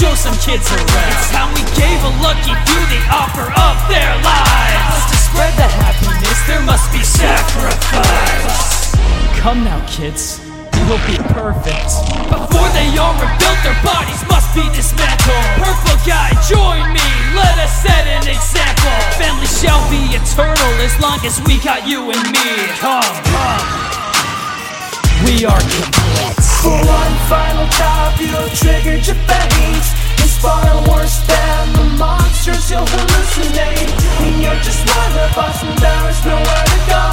show some kids around. It's how we gave a lucky few the offer of their lives. To spread the happiness, there must be sacrifice. Come now, kids. You'll be perfect. Before they are rebuilt, their bodies must be dismantled. Purple guy, join me. Let us set an example. Family shall be eternal as long as we got you and me. Come, come. We are complete. For one final job, you'll trigger your veins. It's far worse than the monsters you'll hallucinate. And you're just one of us, and there is nowhere to go.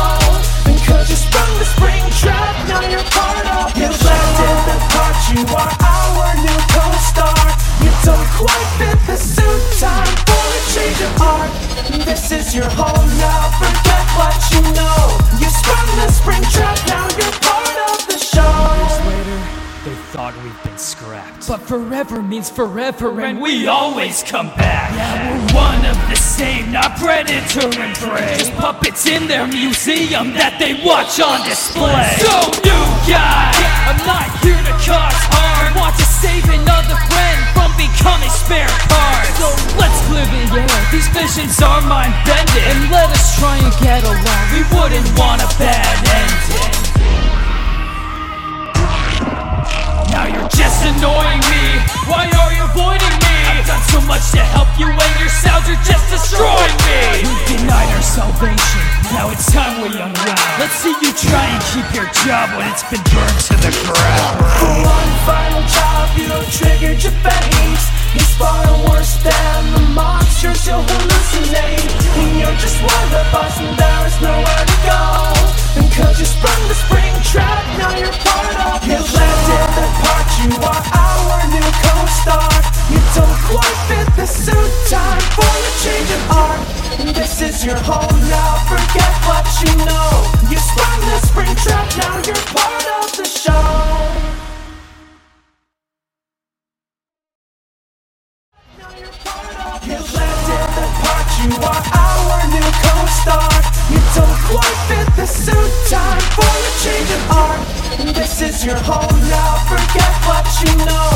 And cause you sprung the spring trap, now you're part of the show. in the part, you are our new co-star. You don't quite fit the suit, time for a change of heart. This is your home we'd been scrapped. But forever means forever, and we always come back. Yeah, we're one of the same, not predator and prey. Just puppets in their museum that they watch on display. So, new guy, I'm not here to cause harm. I want to save another friend from becoming spare parts. So, let's clear the air. These visions are mind bending. And let us try and get along. We wouldn't want a bad annoying me. Why are you avoiding me? I've done so much to help you, and your sounds are just destroying me. We denied our salvation. Now it's time we unravel. Let's see you try and keep your job when it's been burned to the ground. For one final job, you triggered your veins. It's far worse than the monsters you'll hallucinate. And you're just one of us, and there is nowhere suit, time for a change of art. And this is your home now, forget what you know. You sprung the spring trap, now you're part of the show. You left in the part, you are our new co-star You don't quite fit the suit, time for a change of art this is your home now, forget what you know